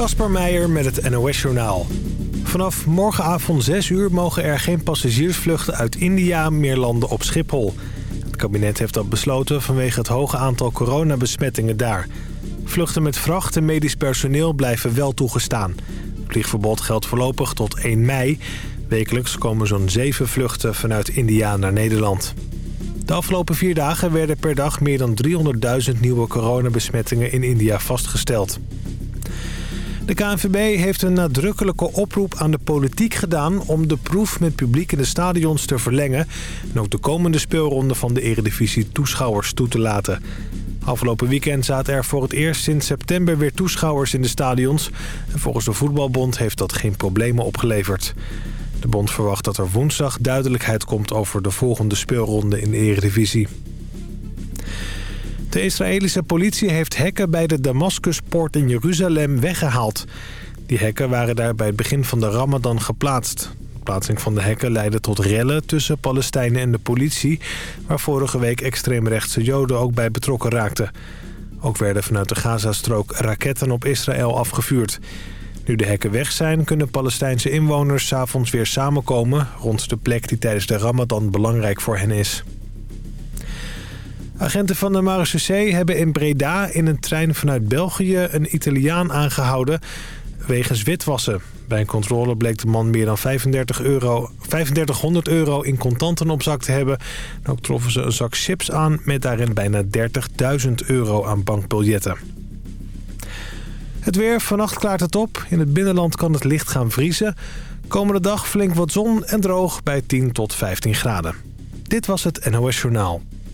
Kasper Meijer met het NOS-journaal. Vanaf morgenavond 6 uur mogen er geen passagiersvluchten uit India meer landen op Schiphol. Het kabinet heeft dat besloten vanwege het hoge aantal coronabesmettingen daar. Vluchten met vracht en medisch personeel blijven wel toegestaan. Het vliegverbod geldt voorlopig tot 1 mei. Wekelijks komen zo'n 7 vluchten vanuit India naar Nederland. De afgelopen vier dagen werden per dag meer dan 300.000 nieuwe coronabesmettingen in India vastgesteld. De KNVB heeft een nadrukkelijke oproep aan de politiek gedaan... om de proef met publiek in de stadions te verlengen... en ook de komende speelronde van de Eredivisie toeschouwers toe te laten. Afgelopen weekend zaten er voor het eerst sinds september weer toeschouwers in de stadions. En volgens de Voetbalbond heeft dat geen problemen opgeleverd. De bond verwacht dat er woensdag duidelijkheid komt over de volgende speelronde in de Eredivisie. De Israëlische politie heeft hekken bij de Damascuspoort in Jeruzalem weggehaald. Die hekken waren daar bij het begin van de Ramadan geplaatst. De plaatsing van de hekken leidde tot rellen tussen Palestijnen en de politie... waar vorige week extreemrechtse joden ook bij betrokken raakten. Ook werden vanuit de Gazastrook raketten op Israël afgevuurd. Nu de hekken weg zijn, kunnen Palestijnse inwoners s'avonds weer samenkomen... rond de plek die tijdens de Ramadan belangrijk voor hen is. Agenten van de marechaussee hebben in Breda in een trein vanuit België een Italiaan aangehouden wegens witwassen. Bij een controle bleek de man meer dan 35 euro, 3500 euro in contanten op zak te hebben. En ook troffen ze een zak chips aan met daarin bijna 30.000 euro aan bankbiljetten. Het weer, vannacht klaart het op. In het binnenland kan het licht gaan vriezen. Komende dag flink wat zon en droog bij 10 tot 15 graden. Dit was het NOS Journaal.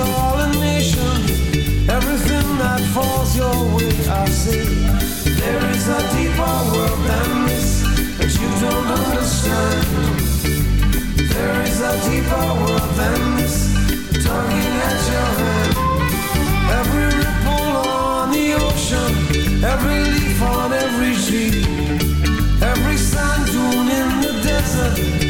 all a nation. Everything that falls your way, I say. There is a deeper world than this that you don't understand. There is a deeper world than this, tugging at your hand. Every ripple on the ocean, every leaf on every tree, every sand dune in the desert.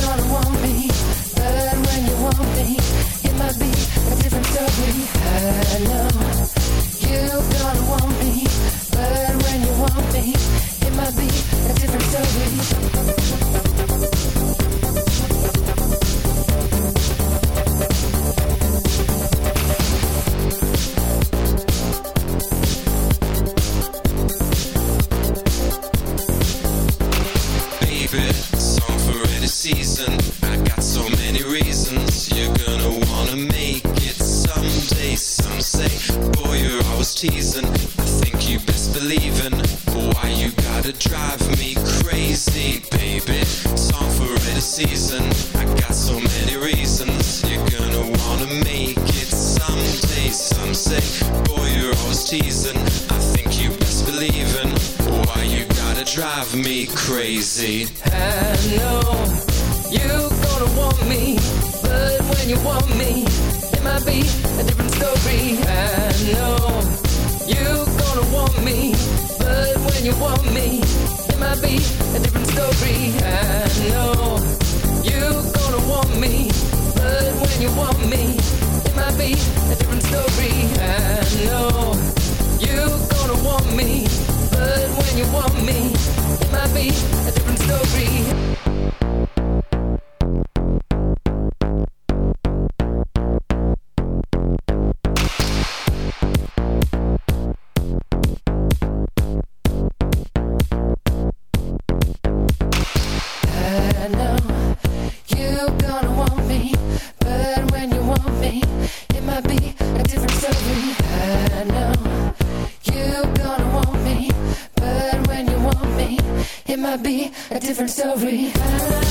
Different story.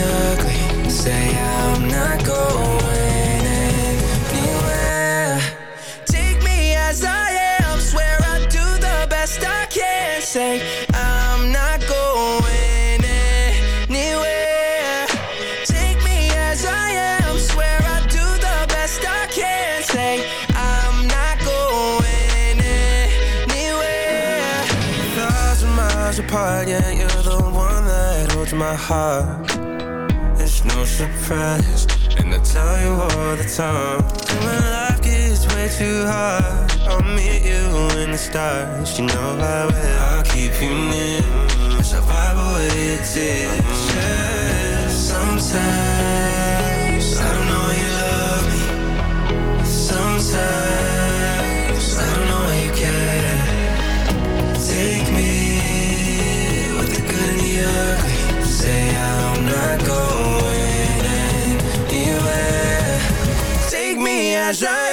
ugly. Say I'm not going anywhere. Take me as I am. Swear I do the best I can. Say I'm not going anywhere. Take me as I am. Swear I do the best I can. Say I'm not going anywhere. Thousand miles apart, yeah, you're the one that holds my heart. It's no surprise, and I tell you all the time. When life gets way too hard, I'll meet you in the stars. You know I will. I'll keep you near. Wipe away your tears. Sometimes I don't know you love me. Sometimes I don't know you care. Take me with the good and the ugly. Say I'm not going Take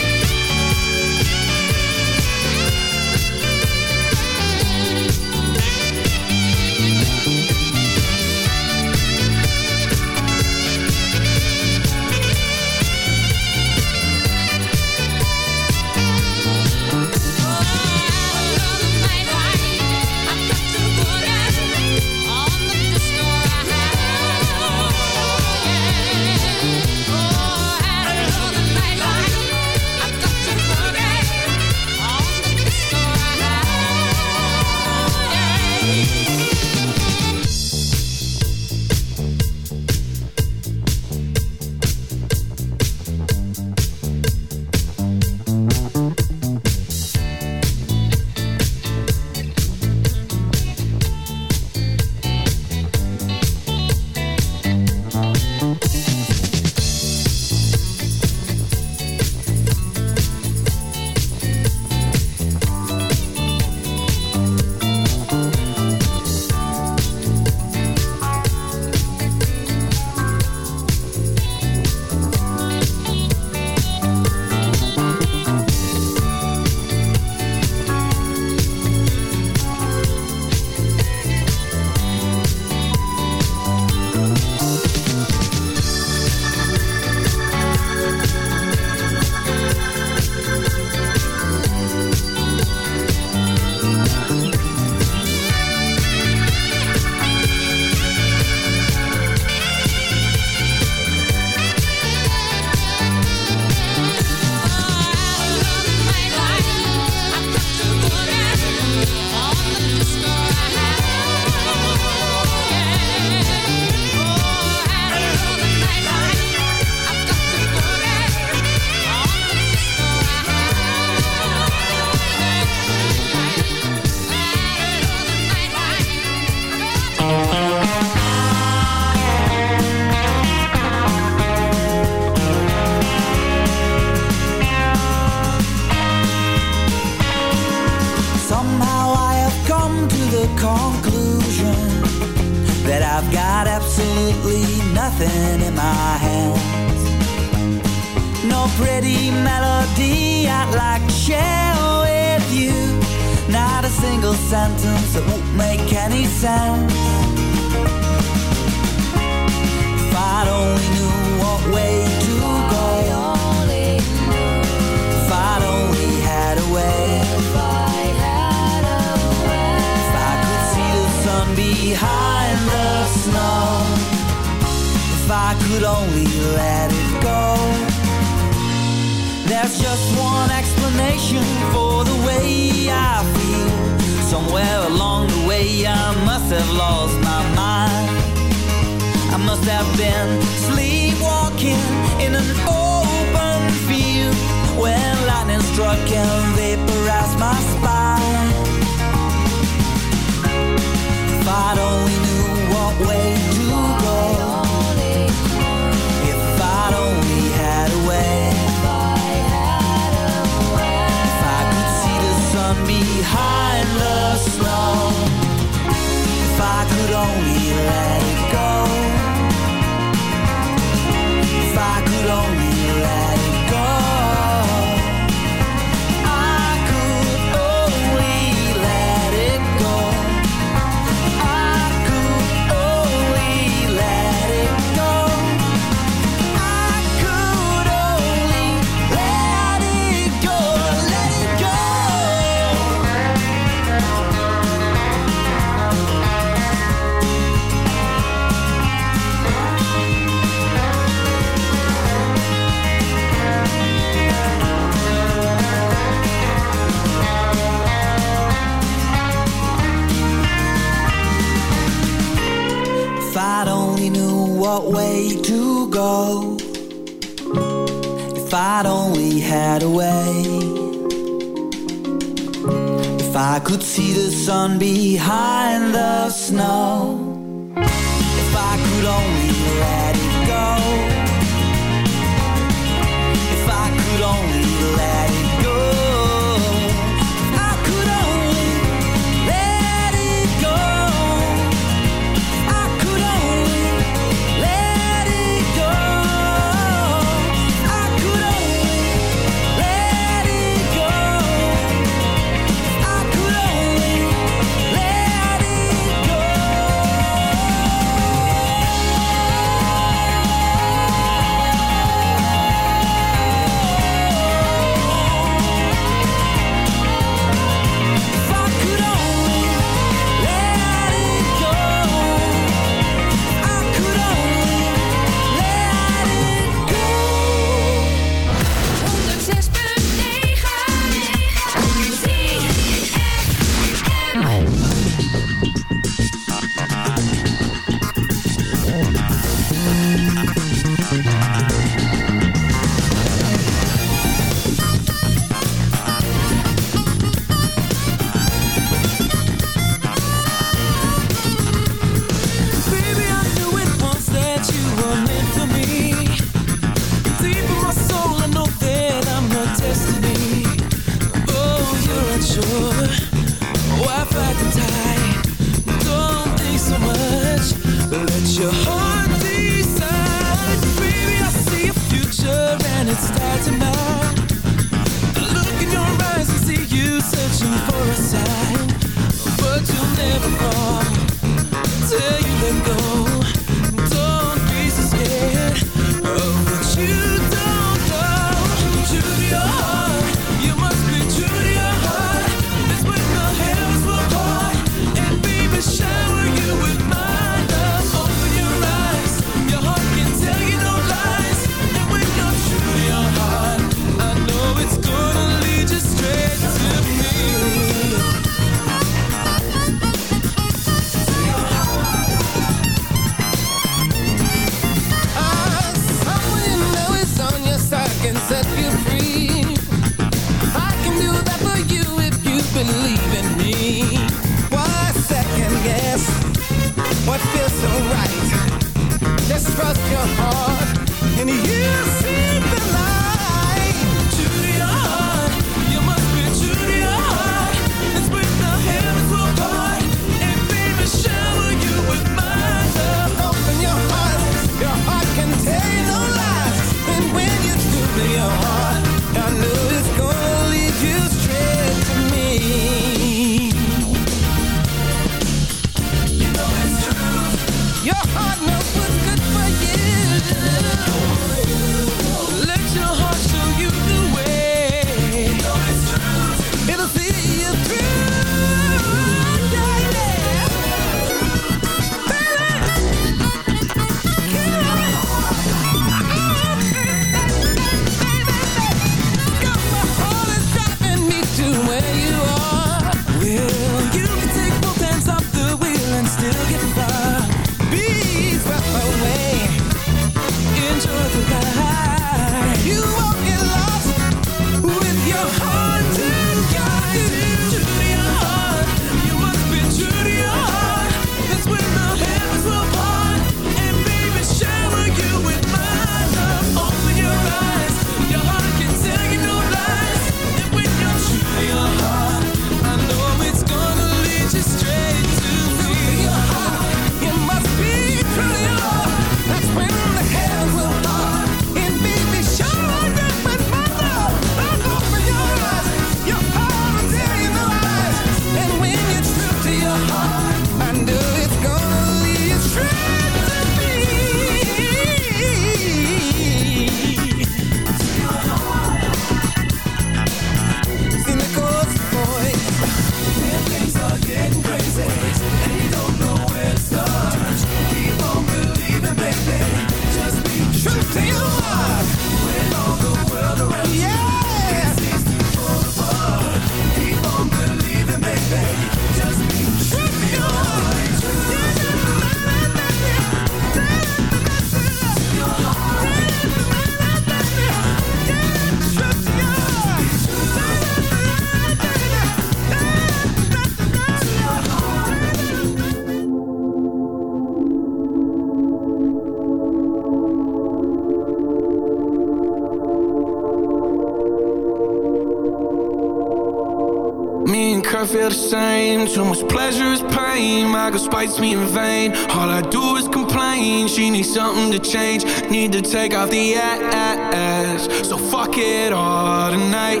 fights me in vain. All I do is complain. She needs something to change. Need to take off the ass. So fuck it all tonight.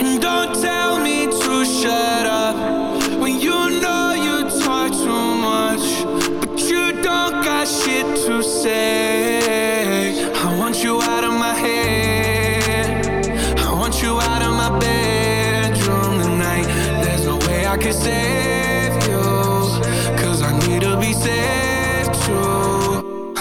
And don't tell me to shut up. When you know you talk too much But you don't got shit to say.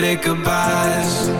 automatic goodbyes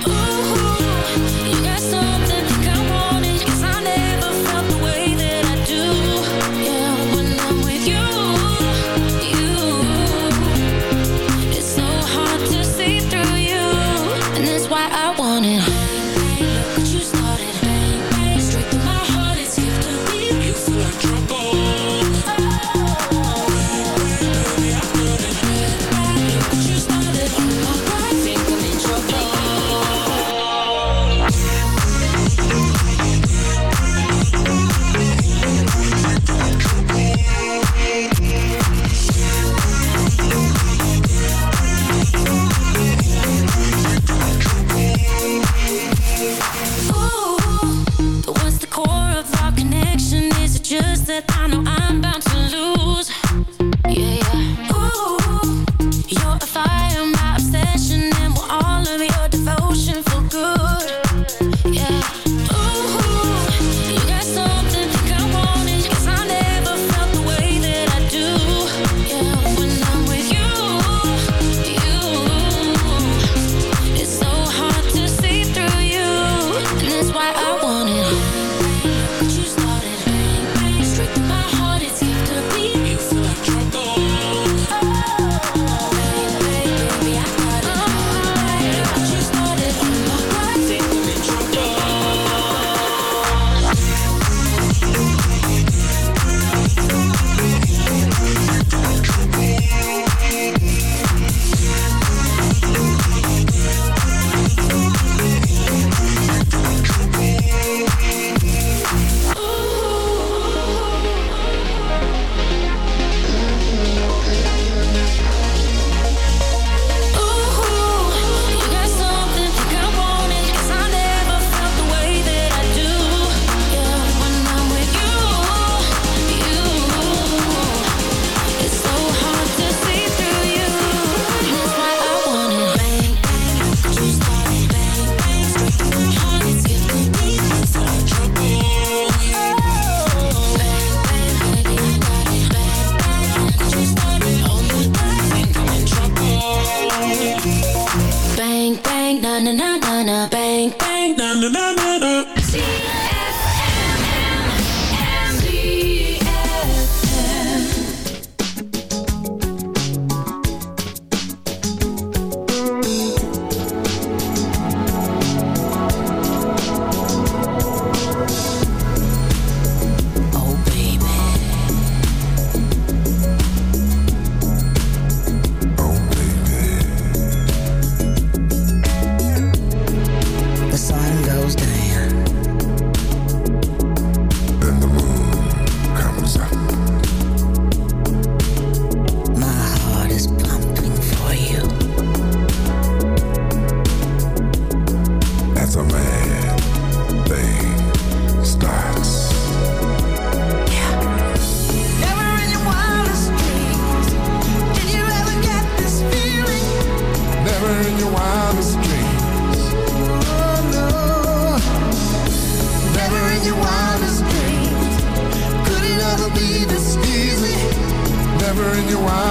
you out.